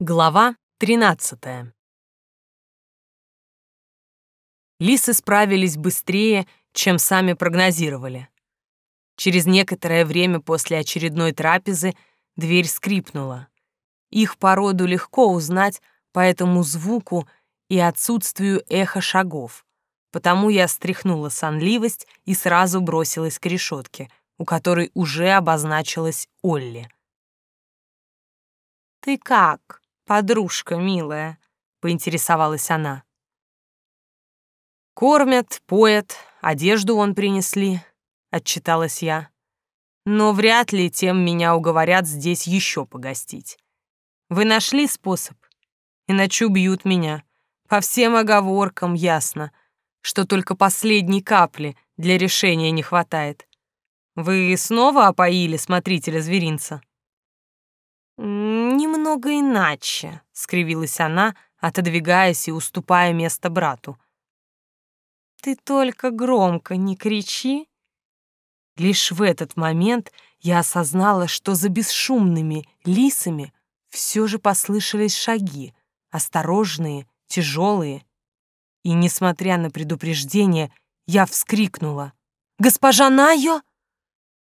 Глава 13. Лисы справились быстрее, чем сами прогнозировали. Через некоторое время после очередной трапезы дверь скрипнула. Их породу легко узнать по этому звуку и отсутствию эха шагов. Потому я стряхнула сонливость и сразу бросилась к решетке, у которой уже обозначилась Олли. «Ты как?» Подружка милая?» — поинтересовалась она. «Кормят, поят, одежду вон принесли», — отчиталась я. «Но вряд ли тем меня уговорят здесь еще погостить. Вы нашли способ? Иначе убьют меня. По всем оговоркам ясно, что только последней капли для решения не хватает. Вы снова опоили смотрителя зверинца?» «Немного иначе», — скривилась она, отодвигаясь и уступая место брату. «Ты только громко не кричи». Лишь в этот момент я осознала, что за бесшумными лисами все же послышались шаги, осторожные, тяжелые. И, несмотря на предупреждение, я вскрикнула. «Госпожа Найо!»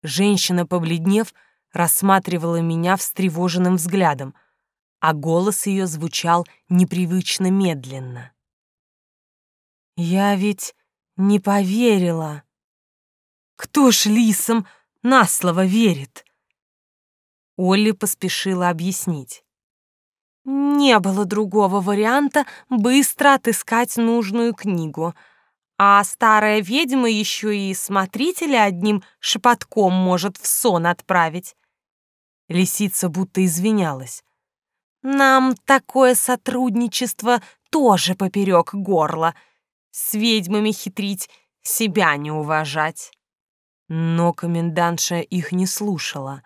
Женщина, побледнев, рассматривала меня встревоженным взглядом, а голос ее звучал непривычно медленно. «Я ведь не поверила. Кто ж лисам на слово верит?» Олли поспешила объяснить. Не было другого варианта быстро отыскать нужную книгу — а старая ведьма еще и смотрителя одним шепотком может в сон отправить. Лисица будто извинялась. «Нам такое сотрудничество тоже поперек горла. С ведьмами хитрить, себя не уважать». Но комендантша их не слушала.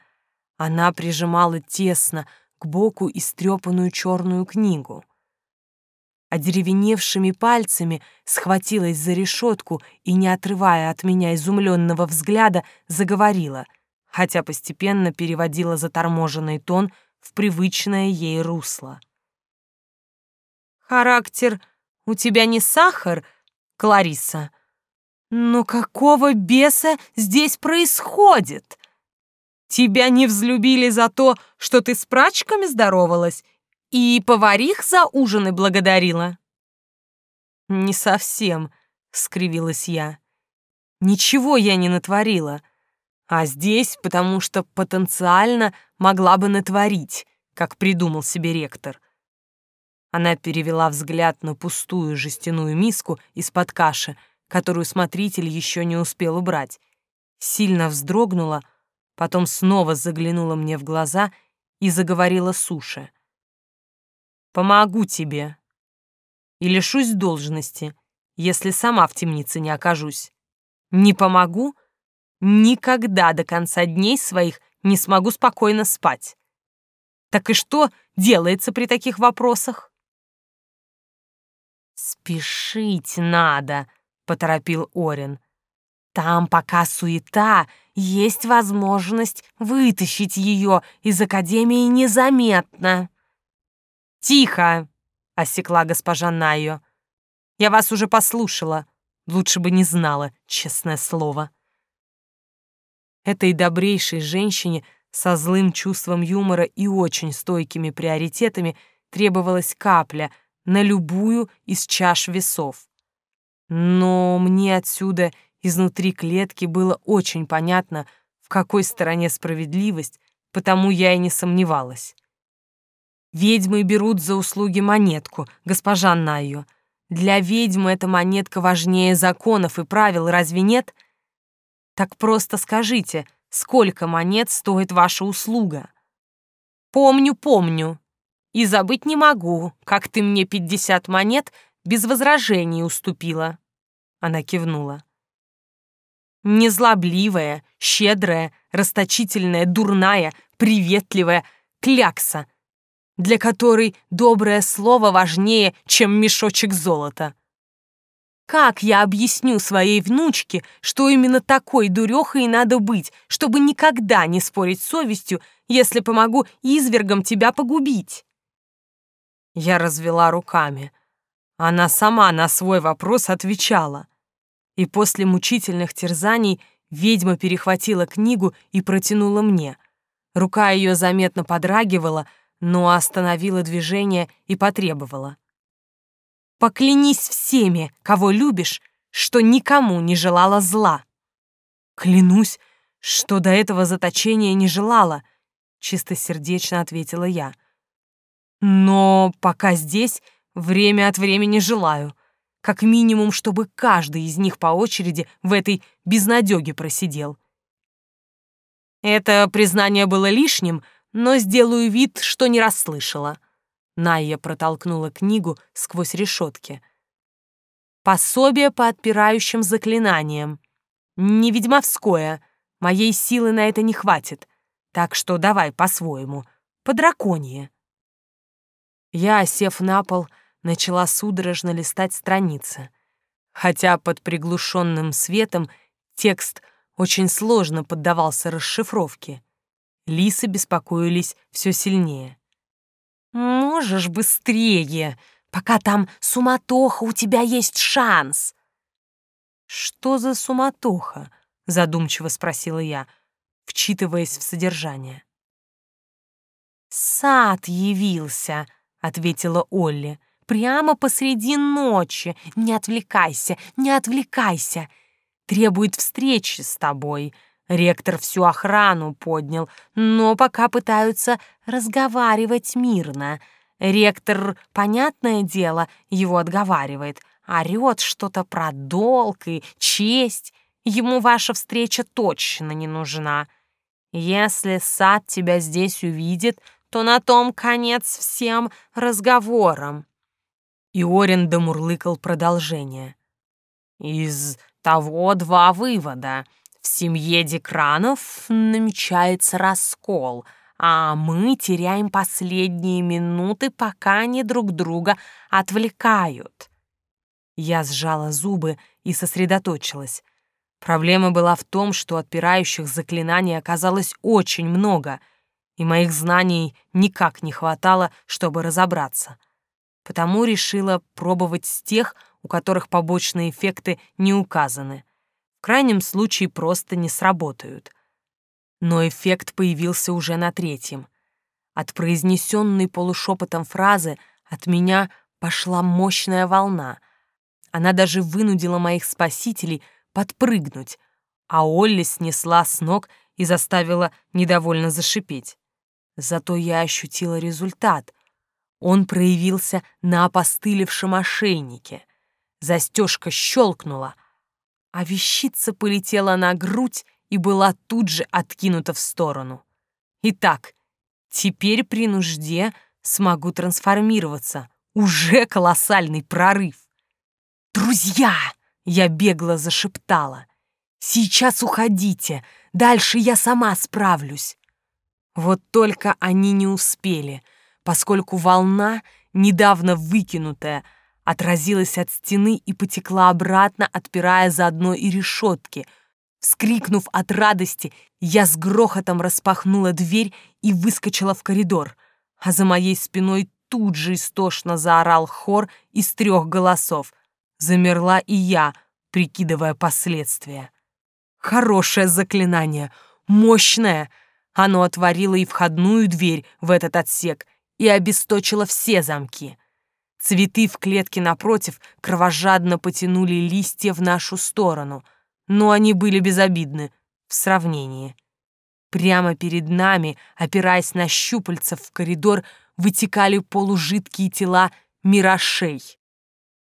Она прижимала тесно к боку истрепанную черную книгу. Одеревеневшими пальцами схватилась за решетку и, не отрывая от меня изумленного взгляда, заговорила — хотя постепенно переводила заторможенный тон в привычное ей русло. «Характер у тебя не сахар, Клариса? Но какого беса здесь происходит? Тебя не взлюбили за то, что ты с прачками здоровалась и поварих за ужины благодарила?» «Не совсем», — скривилась я. «Ничего я не натворила» а здесь потому что потенциально могла бы натворить, как придумал себе ректор. Она перевела взгляд на пустую жестяную миску из-под каши, которую смотритель еще не успел убрать. Сильно вздрогнула, потом снова заглянула мне в глаза и заговорила суше. «Помогу тебе и лишусь должности, если сама в темнице не окажусь. Не помогу — Никогда до конца дней своих не смогу спокойно спать. Так и что делается при таких вопросах? «Спешить надо», — поторопил Орин. «Там пока суета, есть возможность вытащить ее из Академии незаметно». «Тихо!» — осекла госпожа Найо. «Я вас уже послушала. Лучше бы не знала, честное слово». Этой добрейшей женщине со злым чувством юмора и очень стойкими приоритетами требовалась капля на любую из чаш весов. Но мне отсюда, изнутри клетки, было очень понятно, в какой стороне справедливость, потому я и не сомневалась. Ведьмы берут за услуги монетку, госпожа Найо. Для ведьмы эта монетка важнее законов и правил, разве нет? — так просто скажите, сколько монет стоит ваша услуга? Помню, помню. И забыть не могу, как ты мне пятьдесят монет без возражений уступила. Она кивнула. Незлобливая, щедрая, расточительная, дурная, приветливая клякса, для которой доброе слово важнее, чем мешочек золота. Как я объясню своей внучке, что именно такой дурехой и надо быть, чтобы никогда не спорить с совестью, если помогу извергам тебя погубить? Я развела руками. Она сама на свой вопрос отвечала. И после мучительных терзаний ведьма перехватила книгу и протянула мне. Рука ее заметно подрагивала, но остановила движение и потребовала. «Поклянись всеми, кого любишь, что никому не желала зла». «Клянусь, что до этого заточения не желала», — чистосердечно ответила я. «Но пока здесь время от времени желаю, как минимум, чтобы каждый из них по очереди в этой безнадёге просидел». Это признание было лишним, но сделаю вид, что не расслышала. Найя протолкнула книгу сквозь решетки. Пособие по отпирающим заклинаниям. Не ведьмовское, моей силы на это не хватит, так что давай по-своему, по драконье. Я, сев на пол, начала судорожно листать страницы. Хотя под приглушенным светом текст очень сложно поддавался расшифровке. Лисы беспокоились все сильнее. «Можешь быстрее, пока там суматоха, у тебя есть шанс!» «Что за суматоха?» — задумчиво спросила я, вчитываясь в содержание. «Сад явился», — ответила Олли. «Прямо посреди ночи. Не отвлекайся, не отвлекайся. Требует встречи с тобой. Ректор всю охрану поднял, но пока пытаются разговаривать мирно. Ректор, понятное дело, его отговаривает — орёт что-то про долг и честь. Ему ваша встреча точно не нужна. Если сад тебя здесь увидит, то на том конец всем разговорам. И Орин домурлыкал продолжение. Из того два вывода. В семье Декранов намечается раскол, а мы теряем последние минуты, пока они друг друга отвлекают. Я сжала зубы и сосредоточилась. Проблема была в том, что отпирающих заклинаний оказалось очень много, и моих знаний никак не хватало, чтобы разобраться. Потому решила пробовать с тех, у которых побочные эффекты не указаны. Крайнем случае просто не сработают. Но эффект появился уже на третьем. От произнесенной полушепотом фразы от меня пошла мощная волна — она даже вынудила моих спасителей подпрыгнуть, а Олли снесла с ног и заставила недовольно зашипеть. Зато я ощутила результат. Он проявился на опостылевшем ошейнике. Застежка щелкнула, а вещица полетела на грудь и была тут же откинута в сторону. Итак, теперь при нужде смогу трансформироваться. Уже колоссальный прорыв. «Друзья!» — я бегло зашептала. «Сейчас уходите, дальше я сама справлюсь». Вот только они не успели, поскольку волна, недавно выкинутая, отразилась от стены и потекла обратно, отпирая заодно и решетки. Вскрикнув от радости, я с грохотом распахнула дверь и выскочила в коридор, а за моей спиной тут же истошно заорал хор из трех голосов — Замерла и я, прикидывая последствия. Хорошее заклинание, мощное. Оно отворило и входную дверь в этот отсек и обесточило все замки. Цветы в клетке напротив кровожадно потянули листья в нашу сторону, но они были безобидны в сравнении. Прямо перед нами, опираясь на щупальца в коридор, вытекали полужидкие тела мирошей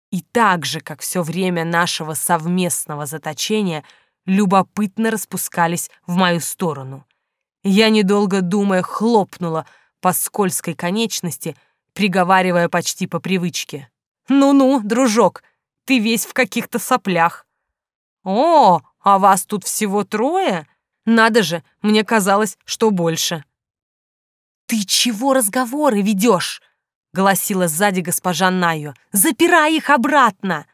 и так же, как все время нашего совместного заточения, любопытно распускались в мою сторону. Я, недолго думая, хлопнула по скользкой конечности, приговаривая почти по привычке. «Ну-ну, дружок, ты весь в каких-то соплях». «О, а вас тут всего трое? Надо же, мне казалось, что больше». «Ты чего разговоры ведешь?» — голосила сзади госпожа Найо. «Запирай их обратно!»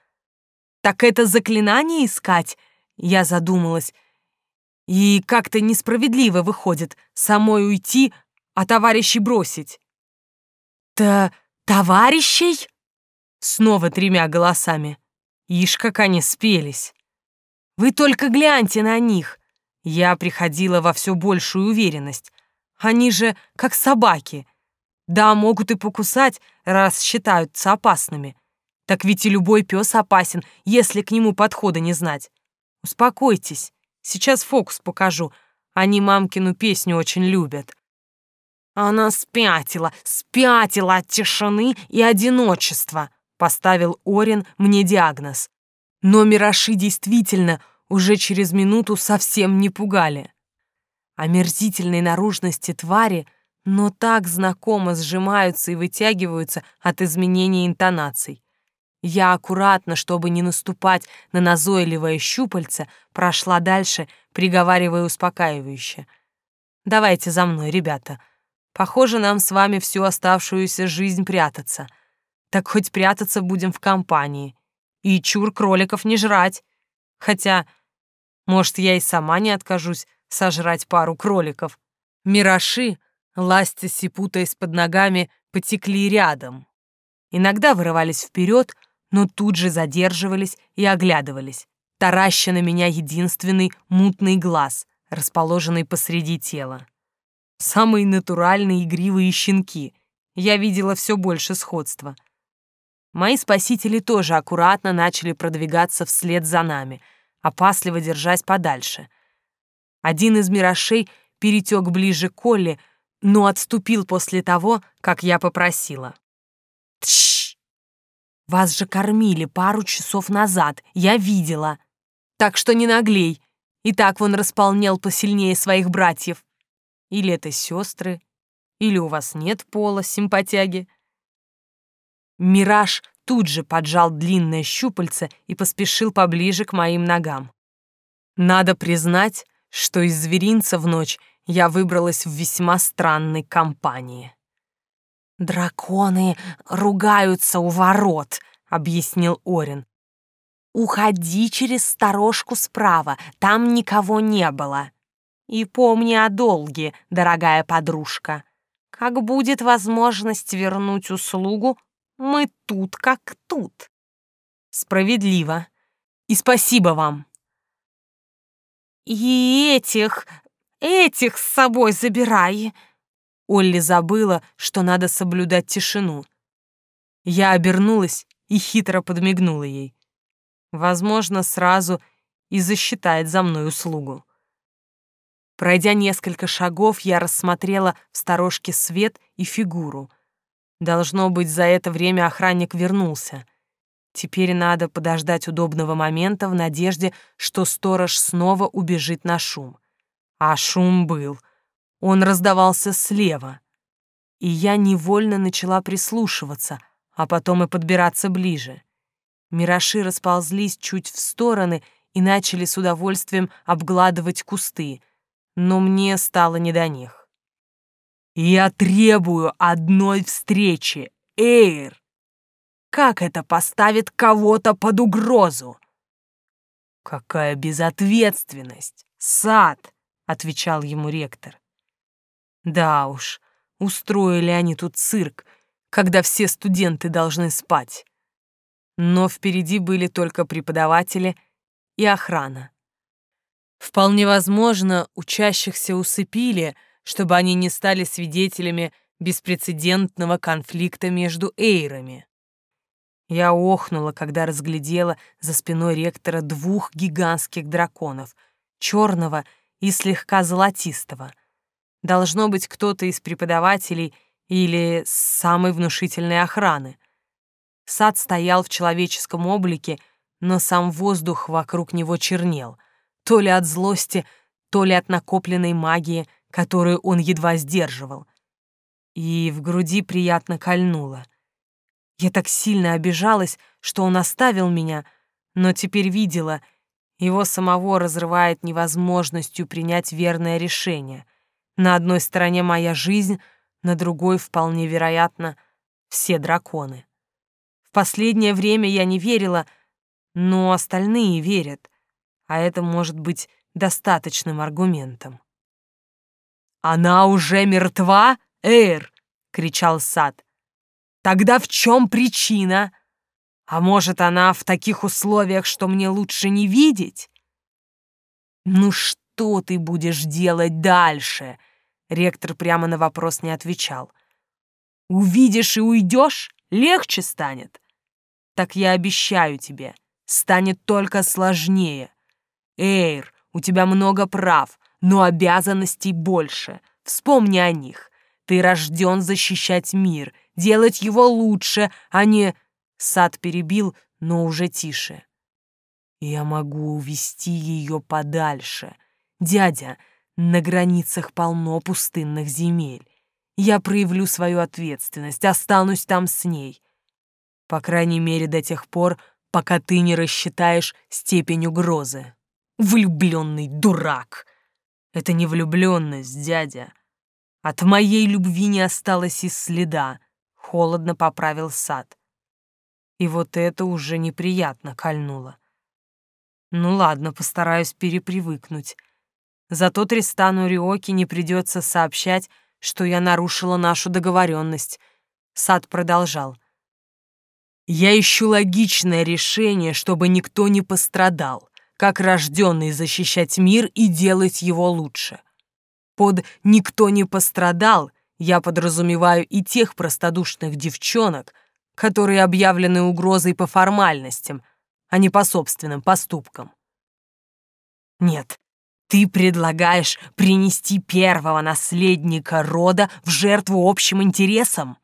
«Так это заклинание искать?» Я задумалась. «И как-то несправедливо выходит самой уйти, а товарищей бросить». «Да «Товарищей?» Снова тремя голосами. Ишь, как они спелись. Вы только гляньте на них. Я приходила во все большую уверенность. Они же как собаки. Да, могут и покусать, раз считаются опасными. Так ведь и любой пес опасен, если к нему подхода не знать. Успокойтесь, сейчас фокус покажу. Они мамкину песню очень любят. Она спятила, спятила от тишины и одиночества, поставил Орин мне диагноз. Но мираши действительно уже через минуту совсем не пугали. Омерзительной наружности твари, но так знакомо сжимаются и вытягиваются от изменения интонаций. Я аккуратно, чтобы не наступать на назойливое щупальце, прошла дальше, приговаривая успокаивающе. «Давайте за мной, ребята. Похоже, нам с вами всю оставшуюся жизнь прятаться. Так хоть прятаться будем в компании. И чур кроликов не жрать. Хотя, может, я и сама не откажусь сожрать пару кроликов. Мираши, ластясь и путаясь под ногами, потекли рядом. Иногда вырывались вперед, но тут же задерживались и оглядывались, тараща на меня единственный мутный глаз, расположенный посреди тела. Самые натуральные игривые щенки. Я видела все больше сходства. Мои спасители тоже аккуратно начали продвигаться вслед за нами, опасливо держась подальше. Один из мирошей перетек ближе к Коле, но отступил после того, как я попросила. Тш! Вас же кормили пару часов назад, я видела. Так что не наглей. И так вон располнел посильнее своих братьев. Или это сестры, или у вас нет пола, симпатяги. Мираж тут же поджал длинное щупальце и поспешил поближе к моим ногам. Надо признать, что из зверинца в ночь я выбралась в весьма странной компании. «Драконы ругаются у ворот», — объяснил Орин. «Уходи через сторожку справа, там никого не было. И помни о долге, дорогая подружка. Как будет возможность вернуть услугу, мы тут как тут». «Справедливо. И спасибо вам». «И этих, этих с собой забирай», Олли забыла, что надо соблюдать тишину. Я обернулась и хитро подмигнула ей. Возможно, сразу и засчитает за мной услугу. Пройдя несколько шагов, я рассмотрела в сторожке свет и фигуру. Должно быть, за это время охранник вернулся. Теперь надо подождать удобного момента в надежде, что сторож снова убежит на шум. А шум был. Он раздавался слева. И я невольно начала прислушиваться, а потом и подбираться ближе. Мираши расползлись чуть в стороны и начали с удовольствием обгладывать кусты, но мне стало не до них. «Я требую одной встречи, Эйр!» Как это поставит кого-то под угрозу? Какая безответственность, сад, отвечал ему ректор. Да уж, устроили они тут цирк, когда все студенты должны спать. Но впереди были только преподаватели и охрана. Вполне возможно, учащихся усыпили, чтобы они не стали свидетелями беспрецедентного конфликта между эйрами. Я охнула, когда разглядела за спиной ректора двух гигантских драконов, черного и слегка золотистого — Должно быть кто-то из преподавателей или самой внушительной охраны. Сад стоял в человеческом облике, но сам воздух вокруг него чернел, то ли от злости, то ли от накопленной магии, которую он едва сдерживал. И в груди приятно кольнуло. Я так сильно обижалась, что он оставил меня, но теперь видела, его самого разрывает невозможностью принять верное решение — на одной стороне моя жизнь, на другой, вполне вероятно, все драконы. В последнее время я не верила, но остальные верят, а это может быть достаточным аргументом. «Она уже мертва, Эйр!» — кричал Сад. Тогда в чем причина? А может, она в таких условиях, что мне лучше не видеть? Ну что ты будешь делать дальше? Ректор прямо на вопрос не отвечал. Увидишь и уйдешь, легче станет. Так я обещаю тебе, станет только сложнее. Эйр, у тебя много прав, но обязанностей больше. Вспомни о них. Ты рожден защищать мир, делать его лучше, а не... Сад перебил, но уже тише. Я могу увести ее подальше. Дядя, на границах полно пустынных земель. Я проявлю свою ответственность, останусь там с ней. По крайней мере, до тех пор, пока ты не рассчитаешь степень угрозы. Влюбленный дурак! Это не влюбленность, дядя. От моей любви не осталось и следа, холодно поправил сад. И вот это уже неприятно кольнуло. Ну ладно, постараюсь перепривыкнуть. Зато Тристану Риоки не придется сообщать, что я нарушила нашу договоренность. Сад продолжал. Я ищу логичное решение, чтобы никто не пострадал, как рожденный защищать мир и делать его лучше. Под «никто не пострадал» я подразумеваю и тех простодушных девчонок, которые объявлены угрозой по формальностям, а не по собственным поступкам. Нет, ты предлагаешь принести первого наследника рода в жертву общим интересам?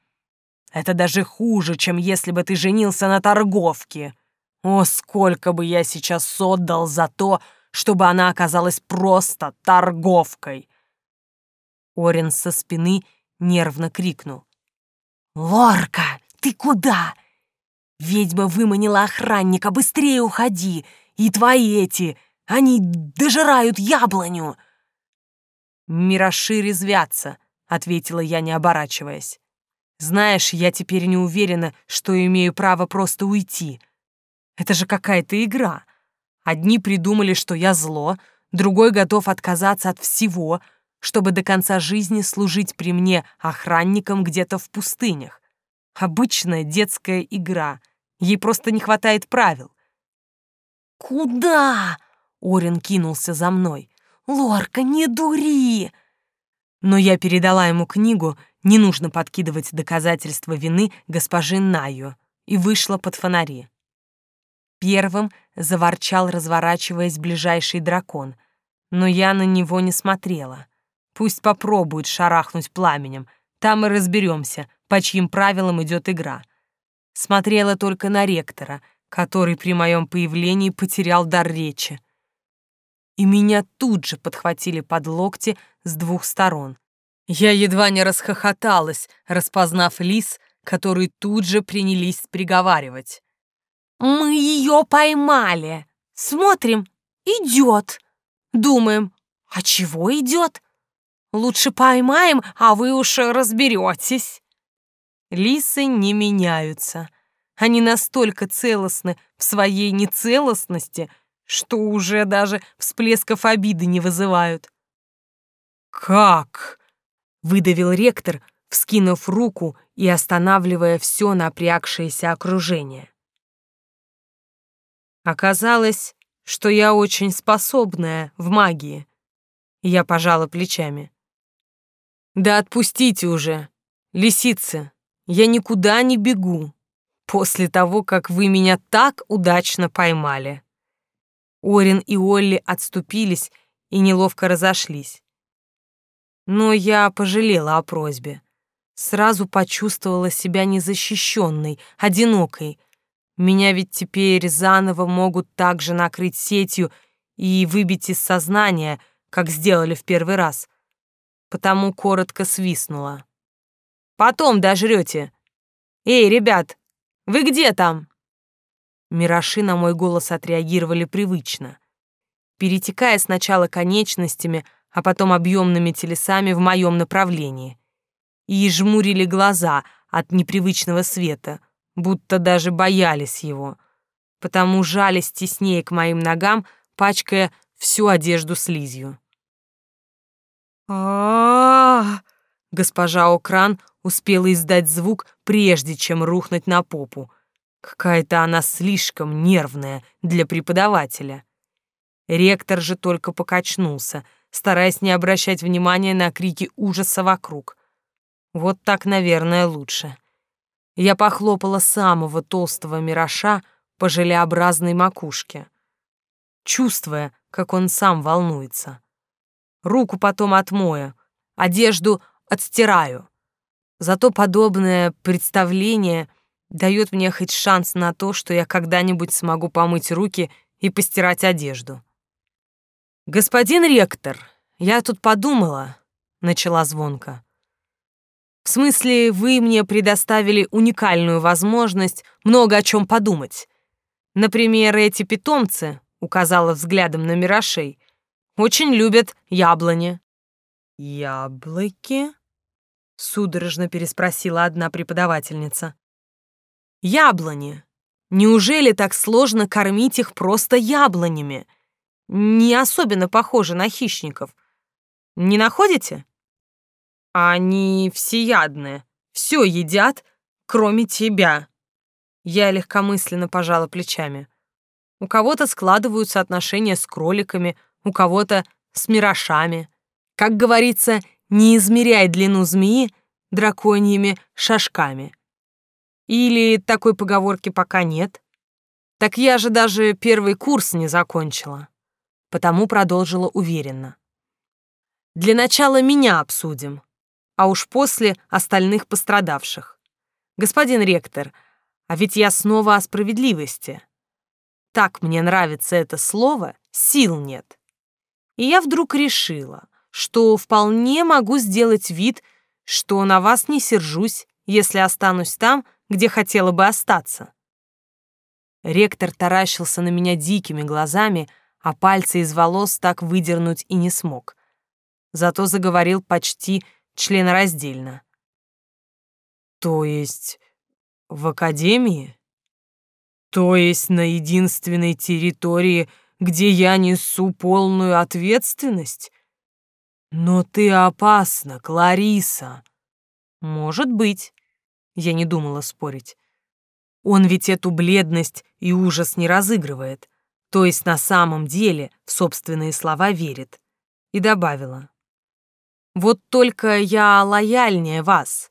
Это даже хуже, чем если бы ты женился на торговке. О, сколько бы я сейчас отдал за то, чтобы она оказалась просто торговкой. Орен со спины нервно крикнул. «Лорка, ты куда? Ведьма выманила охранника, быстрее уходи! И твои эти, они дожирают яблоню!» «Мироши резвятся», — ответила я, не оборачиваясь. «Знаешь, я теперь не уверена, что имею право просто уйти. Это же какая-то игра. Одни придумали, что я зло, другой готов отказаться от всего, чтобы до конца жизни служить при мне охранником где-то в пустынях. Обычная детская игра. Ей просто не хватает правил. «Куда?» — Орин кинулся за мной. «Лорка, не дури!» Но я передала ему книгу «Не нужно подкидывать доказательства вины госпожи Найо» и вышла под фонари. Первым заворчал, разворачиваясь ближайший дракон, но я на него не смотрела. Пусть попробует шарахнуть пламенем, там и разберемся, по чьим правилам идет игра. Смотрела только на ректора, который при моем появлении потерял дар речи. И меня тут же подхватили под локти с двух сторон. Я едва не расхохоталась, распознав лис, который тут же принялись приговаривать. «Мы ее поймали! Смотрим, идет!» Думаем, а чего идет? Лучше поймаем, а вы уж разберетесь. Лисы не меняются. Они настолько целостны в своей нецелостности, что уже даже всплесков обиды не вызывают. «Как?» — выдавил ректор, вскинув руку и останавливая все напрягшееся окружение. Оказалось, что я очень способная в магии. Я пожала плечами. Да отпустите уже, лисицы, я никуда не бегу. После того, как вы меня так удачно поймали. Орин и Олли отступились и неловко разошлись. Но я пожалела о просьбе. Сразу почувствовала себя незащищенной, одинокой. Меня ведь теперь заново могут также накрыть сетью и выбить из сознания, как сделали в первый раз потому коротко свистнула. «Потом дожрете. Эй, ребят, вы где там?» Мираши на мой голос отреагировали привычно, перетекая сначала конечностями, а потом объемными телесами в моем направлении. И жмурили глаза от непривычного света, будто даже боялись его, потому жались теснее к моим ногам, пачкая всю одежду слизью а, Госпожа Окран успела издать звук, прежде чем рухнуть на попу. Какая-то она слишком нервная для преподавателя. Ректор же только покачнулся, стараясь не обращать внимания на крики ужаса вокруг. Вот так, наверное, лучше. Я похлопала самого толстого мироша по желеобразной макушке, чувствуя, как он сам волнуется. Руку потом отмою, одежду отстираю. Зато подобное представление дает мне хоть шанс на то, что я когда-нибудь смогу помыть руки и постирать одежду. «Господин ректор, я тут подумала», — начала звонко. «В смысле, вы мне предоставили уникальную возможность много о чем подумать. Например, эти питомцы, — указала взглядом на мирошей, — очень любят яблони». «Яблоки?» — судорожно переспросила одна преподавательница. «Яблони. Неужели так сложно кормить их просто яблонями?» не особенно похожи на хищников. Не находите? Они всеядные, все едят, кроме тебя. Я легкомысленно пожала плечами. У кого-то складываются отношения с кроликами, у кого-то с мирошами. Как говорится, не измеряй длину змеи драконьими шажками. Или такой поговорки пока нет. Так я же даже первый курс не закончила потому продолжила уверенно. «Для начала меня обсудим, а уж после остальных пострадавших. Господин ректор, а ведь я снова о справедливости. Так мне нравится это слово, сил нет. И я вдруг решила, что вполне могу сделать вид, что на вас не сержусь, если останусь там, где хотела бы остаться. Ректор таращился на меня дикими глазами, а пальцы из волос так выдернуть и не смог. Зато заговорил почти членораздельно. То есть в академии? То есть на единственной территории, где я несу полную ответственность? Но ты опасна, Клариса. Может быть. Я не думала спорить. Он ведь эту бледность и ужас не разыгрывает то есть на самом деле в собственные слова верит, и добавила. «Вот только я лояльнее вас.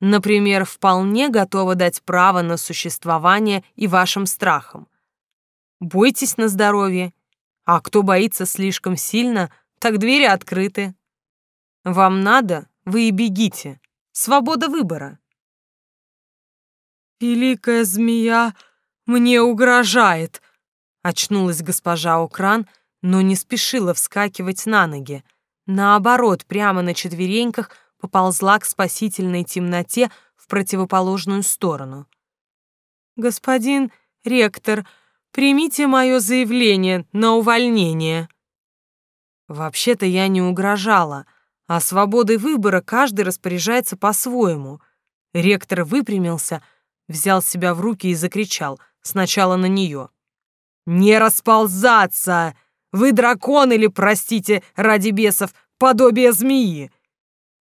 Например, вполне готова дать право на существование и вашим страхам. Бойтесь на здоровье, а кто боится слишком сильно, так двери открыты. Вам надо, вы и бегите. Свобода выбора». «Великая змея мне угрожает», Очнулась госпожа Укран, но не спешила вскакивать на ноги. Наоборот, прямо на четвереньках поползла к спасительной темноте в противоположную сторону. «Господин ректор, примите мое заявление на увольнение». Вообще-то я не угрожала, а свободой выбора каждый распоряжается по-своему. Ректор выпрямился, взял себя в руки и закричал, сначала на нее. «Не расползаться! Вы дракон или, простите, ради бесов, подобие змеи!»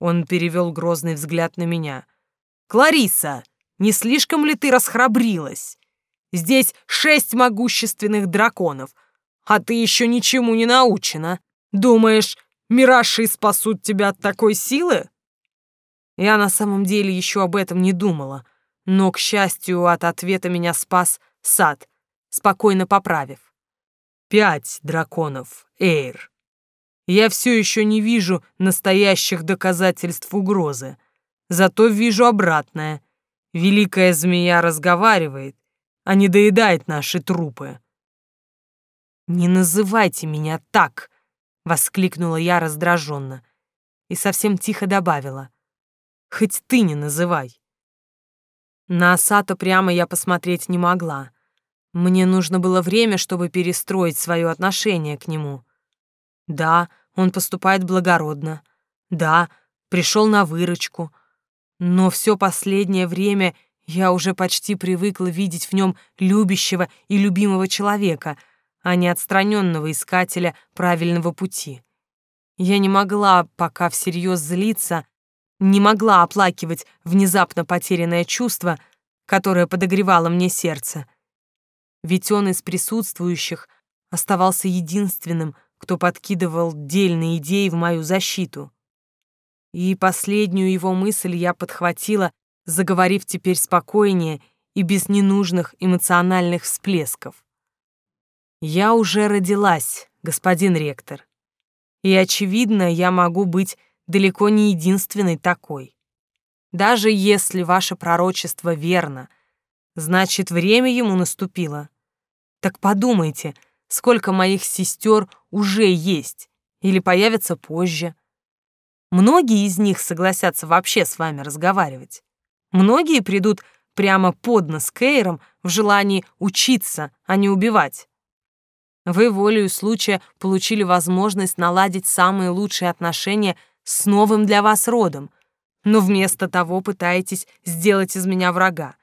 Он перевел грозный взгляд на меня. «Клариса, не слишком ли ты расхрабрилась? Здесь шесть могущественных драконов, а ты еще ничему не научена. Думаешь, мираши спасут тебя от такой силы?» Я на самом деле еще об этом не думала, но, к счастью, от ответа меня спас сад — спокойно поправив. «Пять драконов, Эйр. Я все еще не вижу настоящих доказательств угрозы, зато вижу обратное. Великая змея разговаривает, а не доедает наши трупы». «Не называйте меня так!» — воскликнула я раздраженно и совсем тихо добавила. «Хоть ты не называй». На Асато прямо я посмотреть не могла. Мне нужно было время, чтобы перестроить свое отношение к нему. Да, он поступает благородно. Да, пришел на выручку. Но все последнее время я уже почти привыкла видеть в нем любящего и любимого человека, а не отстраненного искателя правильного пути. Я не могла пока всерьез злиться, Не могла оплакивать внезапно потерянное чувство, которое подогревало мне сердце. Ведь он из присутствующих оставался единственным, кто подкидывал дельные идеи в мою защиту. И последнюю его мысль я подхватила, заговорив теперь спокойнее и без ненужных эмоциональных всплесков. Я уже родилась, господин ректор. И, очевидно, я могу быть далеко не единственной такой. Даже если ваше пророчество верно, значит, время ему наступило. Так подумайте, сколько моих сестер уже есть или появятся позже. Многие из них согласятся вообще с вами разговаривать. Многие придут прямо под нос Кейром в желании учиться, а не убивать. Вы волею случая получили возможность наладить самые лучшие отношения с новым для вас родом, но вместо того пытаетесь сделать из меня врага.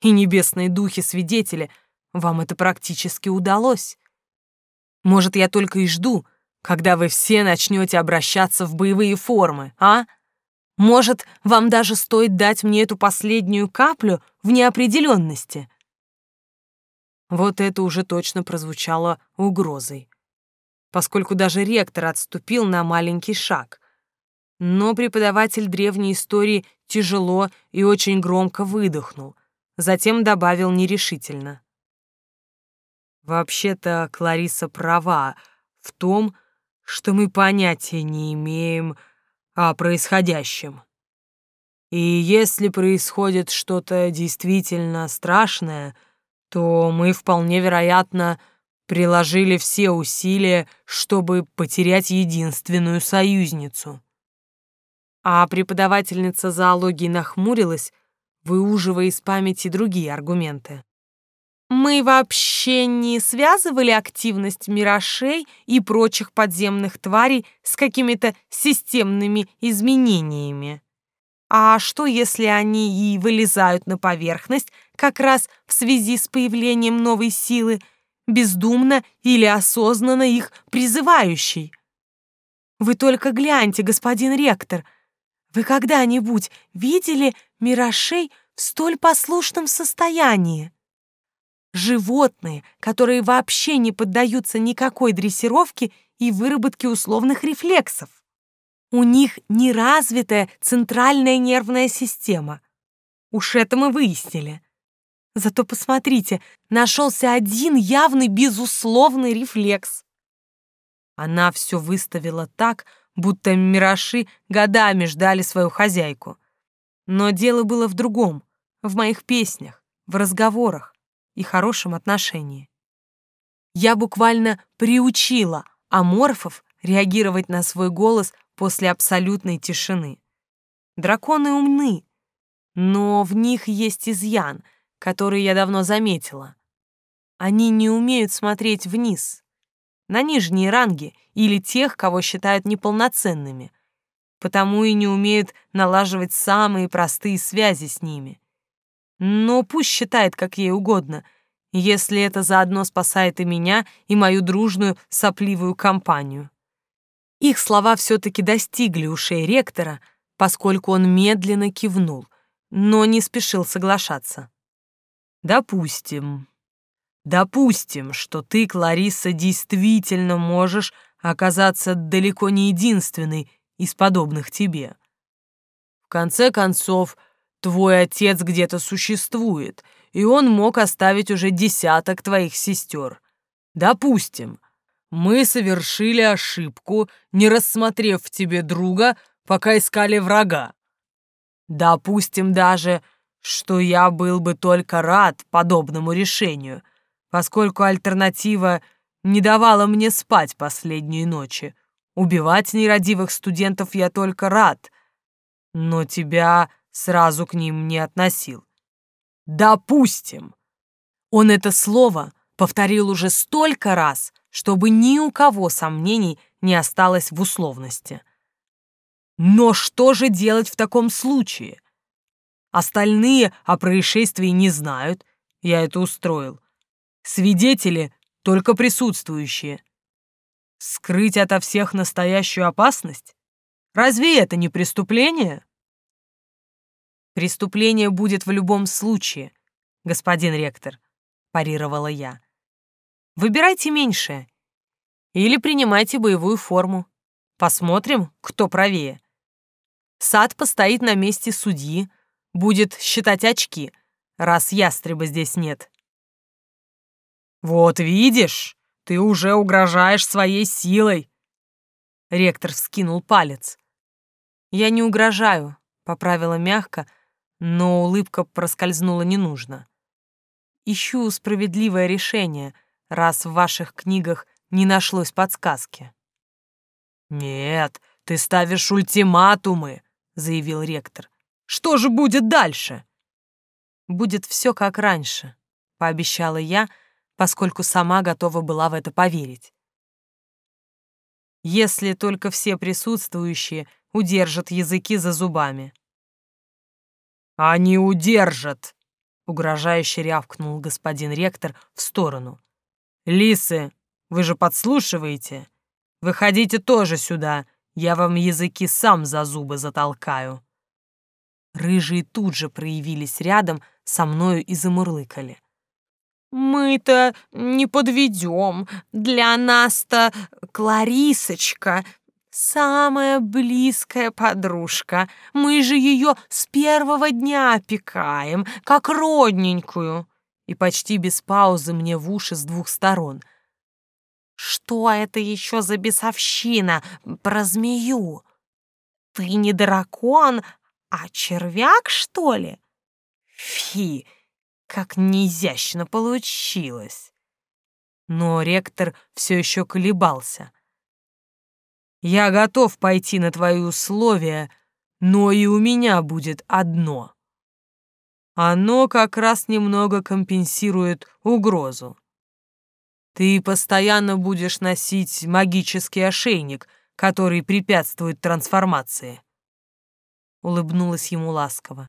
И небесные духи-свидетели, вам это практически удалось. Может, я только и жду, когда вы все начнете обращаться в боевые формы, а? Может, вам даже стоит дать мне эту последнюю каплю в неопределенности? Вот это уже точно прозвучало угрозой, поскольку даже ректор отступил на маленький шаг. Но преподаватель древней истории тяжело и очень громко выдохнул, затем добавил нерешительно. Вообще-то Клариса права в том, что мы понятия не имеем о происходящем. И если происходит что-то действительно страшное — то мы вполне вероятно приложили все усилия, чтобы потерять единственную союзницу. А преподавательница зоологии нахмурилась, выуживая из памяти другие аргументы. Мы вообще не связывали активность мирошей и прочих подземных тварей с какими-то системными изменениями. А что, если они и вылезают на поверхность как раз в связи с появлением новой силы, бездумно или осознанно их призывающей? Вы только гляньте, господин ректор, вы когда-нибудь видели мирошей в столь послушном состоянии? Животные, которые вообще не поддаются никакой дрессировке и выработке условных рефлексов. У них неразвитая центральная нервная система. Уж это мы выяснили. Зато посмотрите, нашелся один явный безусловный рефлекс. Она все выставила так, будто мираши годами ждали свою хозяйку. Но дело было в другом, в моих песнях, в разговорах и хорошем отношении. Я буквально приучила аморфов реагировать на свой голос после абсолютной тишины. Драконы умны, но в них есть изъян, который я давно заметила. Они не умеют смотреть вниз, на нижние ранги или тех, кого считают неполноценными, потому и не умеют налаживать самые простые связи с ними. Но пусть считает, как ей угодно, если это заодно спасает и меня, и мою дружную сопливую компанию. Их слова все-таки достигли ушей ректора, поскольку он медленно кивнул, но не спешил соглашаться. «Допустим. Допустим, что ты, Клариса, действительно можешь оказаться далеко не единственной из подобных тебе. В конце концов, твой отец где-то существует, и он мог оставить уже десяток твоих сестер. Допустим, мы совершили ошибку, не рассмотрев в тебе друга, пока искали врага. Допустим даже, что я был бы только рад подобному решению, поскольку альтернатива не давала мне спать последние ночи. Убивать нерадивых студентов я только рад, но тебя сразу к ним не относил. Допустим. Он это слово повторил уже столько раз, чтобы ни у кого сомнений не осталось в условности. Но что же делать в таком случае? Остальные о происшествии не знают, я это устроил. Свидетели — только присутствующие. Скрыть ото всех настоящую опасность? Разве это не преступление? Преступление будет в любом случае, господин ректор, парировала я. Выбирайте меньшее. Или принимайте боевую форму. Посмотрим, кто правее. Сад постоит на месте судьи, будет считать очки, раз ястреба здесь нет. «Вот видишь, ты уже угрожаешь своей силой!» Ректор вскинул палец. «Я не угрожаю», — поправила мягко, но улыбка проскользнула не нужно. «Ищу справедливое решение, раз в ваших книгах не нашлось подсказки». «Нет, ты ставишь ультиматумы», — заявил ректор. «Что же будет дальше?» «Будет все как раньше», — пообещала я, поскольку сама готова была в это поверить. «Если только все присутствующие удержат языки за зубами». «Они удержат!» — угрожающе рявкнул господин ректор в сторону. «Лисы, вы же подслушиваете? Выходите тоже сюда, я вам языки сам за зубы затолкаю». Рыжие тут же проявились рядом со мною и замурлыкали. «Мы-то не подведем. Для нас-то Кларисочка самая близкая подружка. Мы же ее с первого дня опекаем, как родненькую». И почти без паузы мне в уши с двух сторон. «Что это еще за бесовщина про змею? Ты не дракон, а червяк, что ли? Фи, как неизящно получилось!» Но ректор все еще колебался. «Я готов пойти на твои условия, но и у меня будет одно. Оно как раз немного компенсирует угрозу. Ты постоянно будешь носить магический ошейник, который препятствует трансформации. Улыбнулась ему ласково.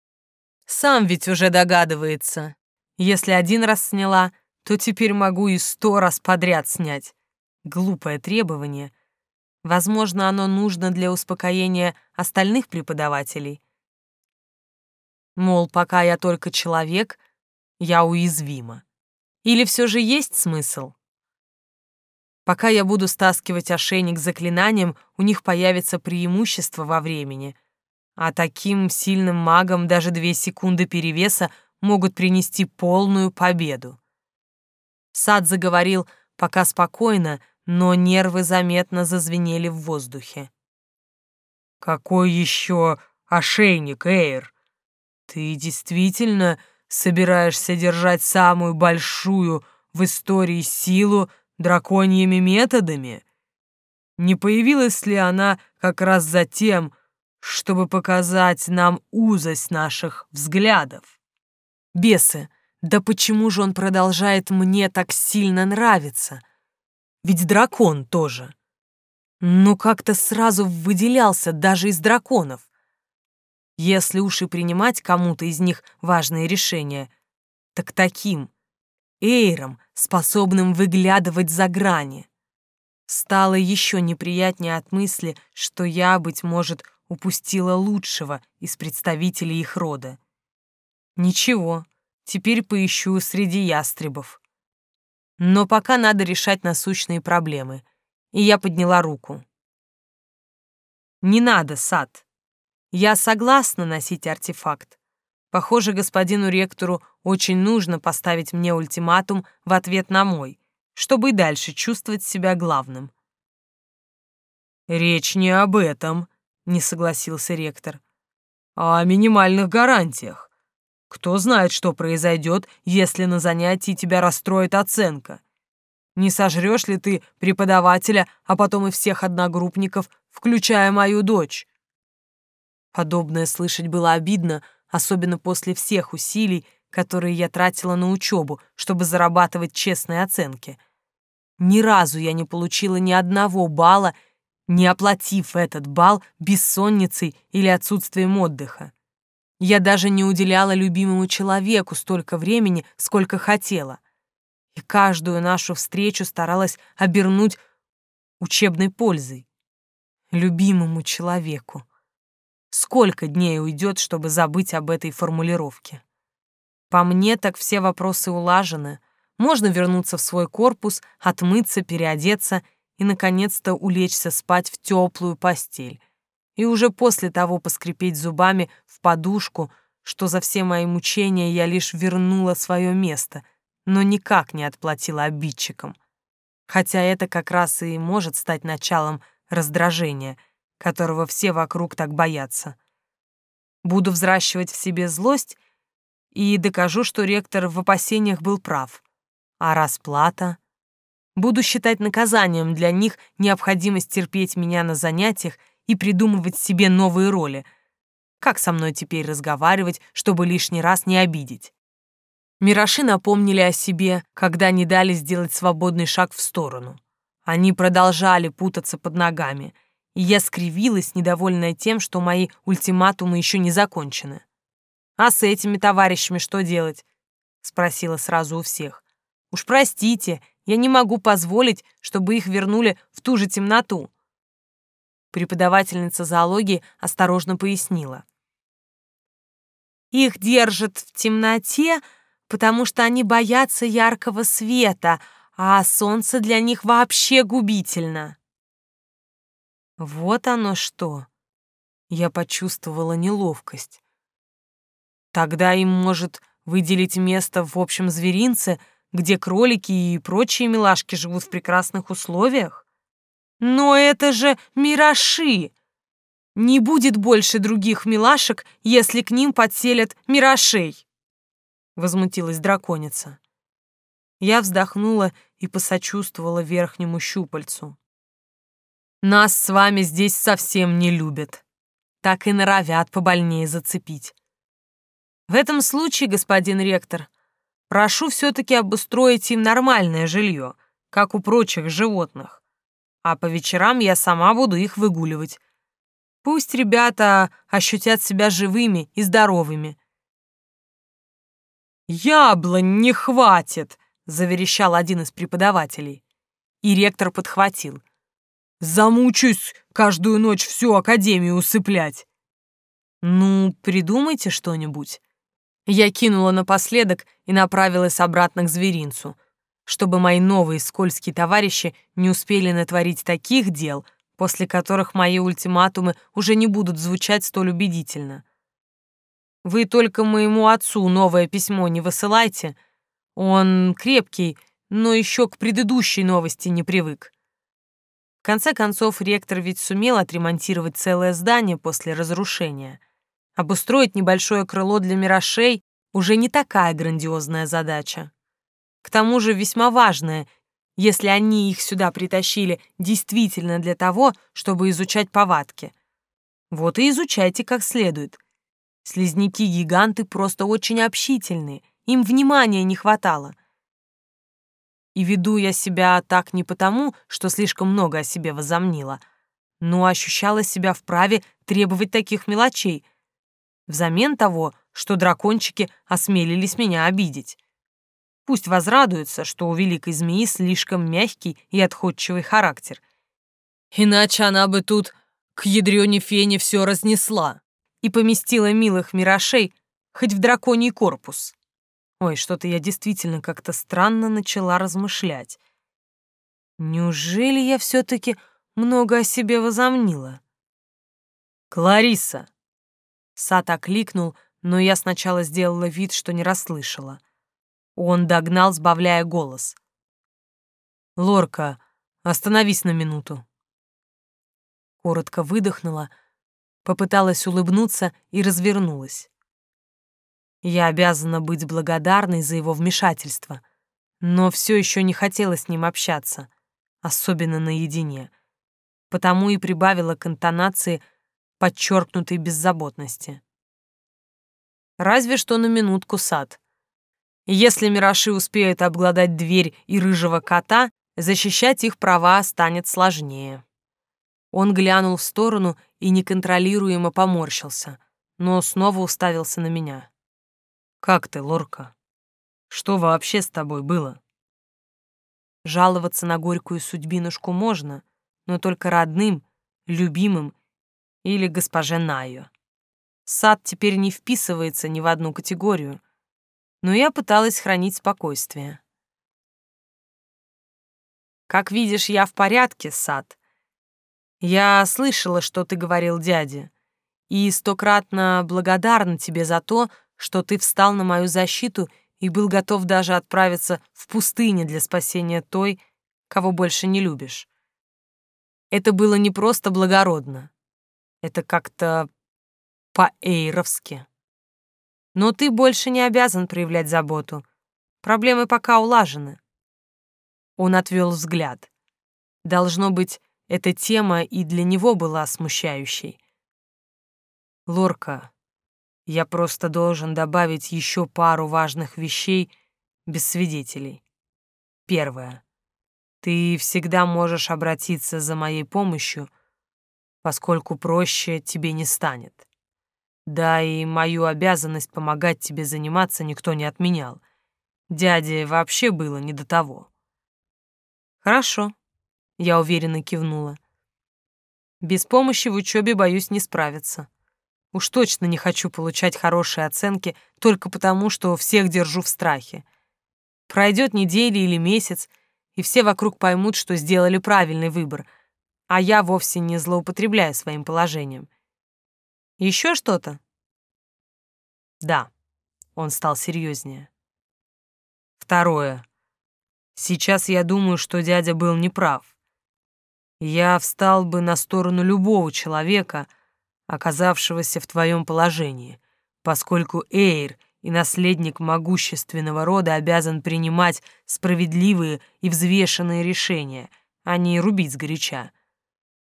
Сам ведь уже догадывается. Если один раз сняла, то теперь могу и сто раз подряд снять. Глупое требование. Возможно, оно нужно для успокоения остальных преподавателей. Мол, пока я только человек, я уязвима. Или все же есть смысл? Пока я буду стаскивать ошейник заклинанием, у них появится преимущество во времени. А таким сильным магам даже две секунды перевеса могут принести полную победу. Сад заговорил пока спокойно, но нервы заметно зазвенели в воздухе. «Какой еще ошейник, Эйр? Ты действительно собираешься держать самую большую в истории силу драконьими методами? Не появилась ли она как раз за тем, чтобы показать нам узость наших взглядов? Бесы, да почему же он продолжает мне так сильно нравиться? Ведь дракон тоже. Ну, как-то сразу выделялся даже из драконов. Если уж и принимать кому-то из них важные решения, так таким, Эйром, способным выглядывать за грани. Стало еще неприятнее от мысли, что я, быть может, упустила лучшего из представителей их рода. Ничего, теперь поищу среди ястребов. Но пока надо решать насущные проблемы, и я подняла руку. Не надо, сад. Я согласна носить артефакт, Похоже, господину ректору очень нужно поставить мне ультиматум в ответ на мой, чтобы и дальше чувствовать себя главным. «Речь не об этом», — не согласился ректор, — «а о минимальных гарантиях. Кто знает, что произойдет, если на занятии тебя расстроит оценка? Не сожрешь ли ты преподавателя, а потом и всех одногруппников, включая мою дочь?» Подобное слышать было обидно, — особенно после всех усилий, которые я тратила на учебу, чтобы зарабатывать честные оценки. Ни разу я не получила ни одного балла, не оплатив этот балл бессонницей или отсутствием отдыха. Я даже не уделяла любимому человеку столько времени, сколько хотела. И каждую нашу встречу старалась обернуть учебной пользой. Любимому человеку. Сколько дней уйдет, чтобы забыть об этой формулировке? По мне, так все вопросы улажены. Можно вернуться в свой корпус, отмыться, переодеться и, наконец-то, улечься спать в теплую постель. И уже после того поскрипеть зубами в подушку, что за все мои мучения я лишь вернула свое место, но никак не отплатила обидчикам. Хотя это как раз и может стать началом раздражения, которого все вокруг так боятся. Буду взращивать в себе злость и докажу, что ректор в опасениях был прав. А расплата? Буду считать наказанием для них необходимость терпеть меня на занятиях и придумывать себе новые роли. Как со мной теперь разговаривать, чтобы лишний раз не обидеть? Мираши напомнили о себе, когда не дали сделать свободный шаг в сторону. Они продолжали путаться под ногами, и я скривилась, недовольная тем, что мои ультиматумы еще не закончены. «А с этими товарищами что делать?» — спросила сразу у всех. «Уж простите, я не могу позволить, чтобы их вернули в ту же темноту». Преподавательница зоологии осторожно пояснила. «Их держат в темноте, потому что они боятся яркого света, а солнце для них вообще губительно». Вот оно что. Я почувствовала неловкость. Тогда им может выделить место в общем зверинце, где кролики и прочие милашки живут в прекрасных условиях? Но это же мираши! Не будет больше других милашек, если к ним подселят мирашей!» Возмутилась драконица. Я вздохнула и посочувствовала верхнему щупальцу. «Нас с вами здесь совсем не любят. Так и норовят побольнее зацепить. В этом случае, господин ректор, прошу все-таки обустроить им нормальное жилье, как у прочих животных. А по вечерам я сама буду их выгуливать. Пусть ребята ощутят себя живыми и здоровыми. «Яблонь не хватит!» — заверещал один из преподавателей. И ректор подхватил. «Замучусь каждую ночь всю академию усыплять!» «Ну, придумайте что-нибудь. Я кинула напоследок и направилась обратно к зверинцу, чтобы мои новые скользкие товарищи не успели натворить таких дел, после которых мои ультиматумы уже не будут звучать столь убедительно. Вы только моему отцу новое письмо не высылайте. Он крепкий, но еще к предыдущей новости не привык. В конце концов, ректор ведь сумел отремонтировать целое здание после разрушения — Обустроить небольшое крыло для мирошей уже не такая грандиозная задача. К тому же весьма важная, если они их сюда притащили действительно для того, чтобы изучать повадки. Вот и изучайте как следует. Слизняки-гиганты просто очень общительные, им внимания не хватало. И веду я себя так не потому, что слишком много о себе возомнила, но ощущала себя вправе требовать таких мелочей — взамен того, что дракончики осмелились меня обидеть. Пусть возрадуются, что у великой змеи слишком мягкий и отходчивый характер. Иначе она бы тут к ядрёне фене все разнесла и поместила милых мирошей хоть в драконий корпус. Ой, что-то я действительно как-то странно начала размышлять. Неужели я все-таки много о себе возомнила? «Клариса!» Сад окликнул, но я сначала сделала вид, что не расслышала. Он догнал, сбавляя голос. «Лорка, остановись на минуту». Коротко выдохнула, попыталась улыбнуться и развернулась. Я обязана быть благодарной за его вмешательство, но все еще не хотела с ним общаться, особенно наедине, потому и прибавила к интонации — подчеркнутой беззаботности. Разве что на минутку сад. Если Мираши успеют обглодать дверь и рыжего кота, защищать их права станет сложнее. Он глянул в сторону и неконтролируемо поморщился, но снова уставился на меня. «Как ты, Лорка? Что вообще с тобой было?» Жаловаться на горькую судьбинушку можно, но только родным, любимым или госпоже Найо. Сад теперь не вписывается ни в одну категорию, но я пыталась хранить спокойствие. Как видишь, я в порядке, Сад. Я слышала, что ты говорил дяде, и стократно благодарна тебе за то, что ты встал на мою защиту и был готов даже отправиться в пустыню для спасения той, кого больше не любишь. Это было не просто благородно. Это как-то по-эйровски. Но ты больше не обязан проявлять заботу. Проблемы пока улажены. Он отвел взгляд. Должно быть, эта тема и для него была смущающей. Лорка, я просто должен добавить еще пару важных вещей без свидетелей. Первое. Ты всегда можешь обратиться за моей помощью, поскольку проще тебе не станет. Да и мою обязанность помогать тебе заниматься никто не отменял. Дяде вообще было не до того. Хорошо, я уверенно кивнула. Без помощи в учебе, боюсь, не справиться. Уж точно не хочу получать хорошие оценки только потому, что всех держу в страхе. Пройдет неделя или месяц, и все вокруг поймут, что сделали правильный выбор, а я вовсе не злоупотребляю своим положением. Еще что-то? Да, он стал серьезнее. Второе. Сейчас я думаю, что дядя был неправ. Я встал бы на сторону любого человека, оказавшегося в твоем положении, поскольку Эйр и наследник могущественного рода обязан принимать справедливые и взвешенные решения, а не рубить сгоряча.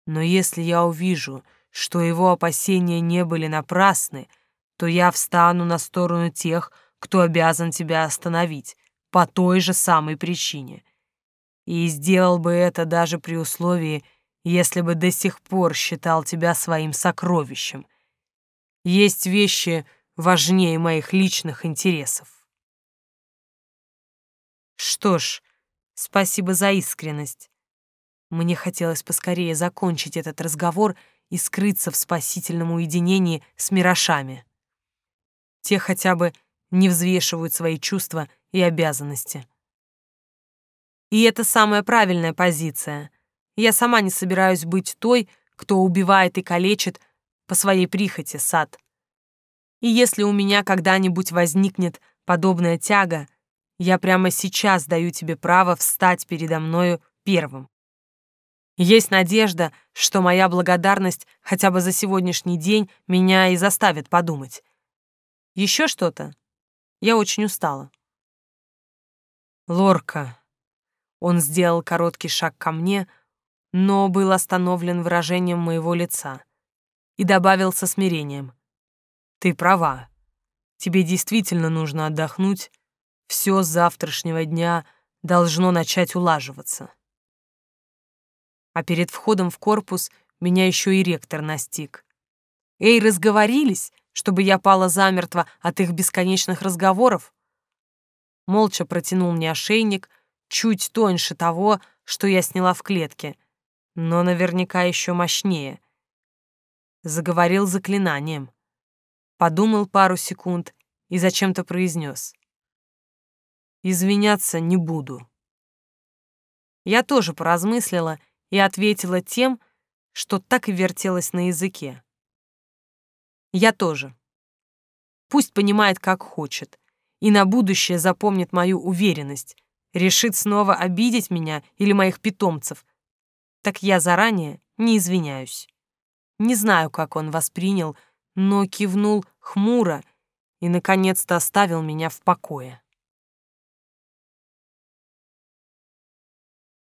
Но если я увижу, что его опасения не были напрасны, то я встану на сторону тех, кто обязан тебя остановить, по той же самой причине. И сделал бы это даже при условии, если бы до сих пор считал тебя своим сокровищем. Есть вещи важнее моих личных интересов. Что ж, спасибо за искренность. Мне хотелось поскорее закончить этот разговор и скрыться в спасительном уединении с мирошами. Те хотя бы не взвешивают свои чувства и обязанности. И это самая правильная позиция. Я сама не собираюсь быть той, кто убивает и калечит по своей прихоти сад. И если у меня когда-нибудь возникнет подобная тяга, я прямо сейчас даю тебе право встать передо мною первым. Есть надежда, что моя благодарность хотя бы за сегодняшний день меня и заставит подумать. Еще что-то? Я очень устала. Лорка. Он сделал короткий шаг ко мне, но был остановлен выражением моего лица и добавил со смирением. Ты права. Тебе действительно нужно отдохнуть. Все с завтрашнего дня должно начать улаживаться а перед входом в корпус меня еще и ректор настиг. Эй, разговорились, чтобы я пала замертво от их бесконечных разговоров? Молча протянул мне ошейник, чуть тоньше того, что я сняла в клетке, но наверняка еще мощнее. Заговорил заклинанием. Подумал пару секунд и зачем-то произнес. «Извиняться не буду». Я тоже поразмыслила и ответила тем, что так и вертелось на языке. Я тоже. Пусть понимает, как хочет, и на будущее запомнит мою уверенность, решит снова обидеть меня или моих питомцев, так я заранее не извиняюсь. Не знаю, как он воспринял, но кивнул хмуро и, наконец-то, оставил меня в покое.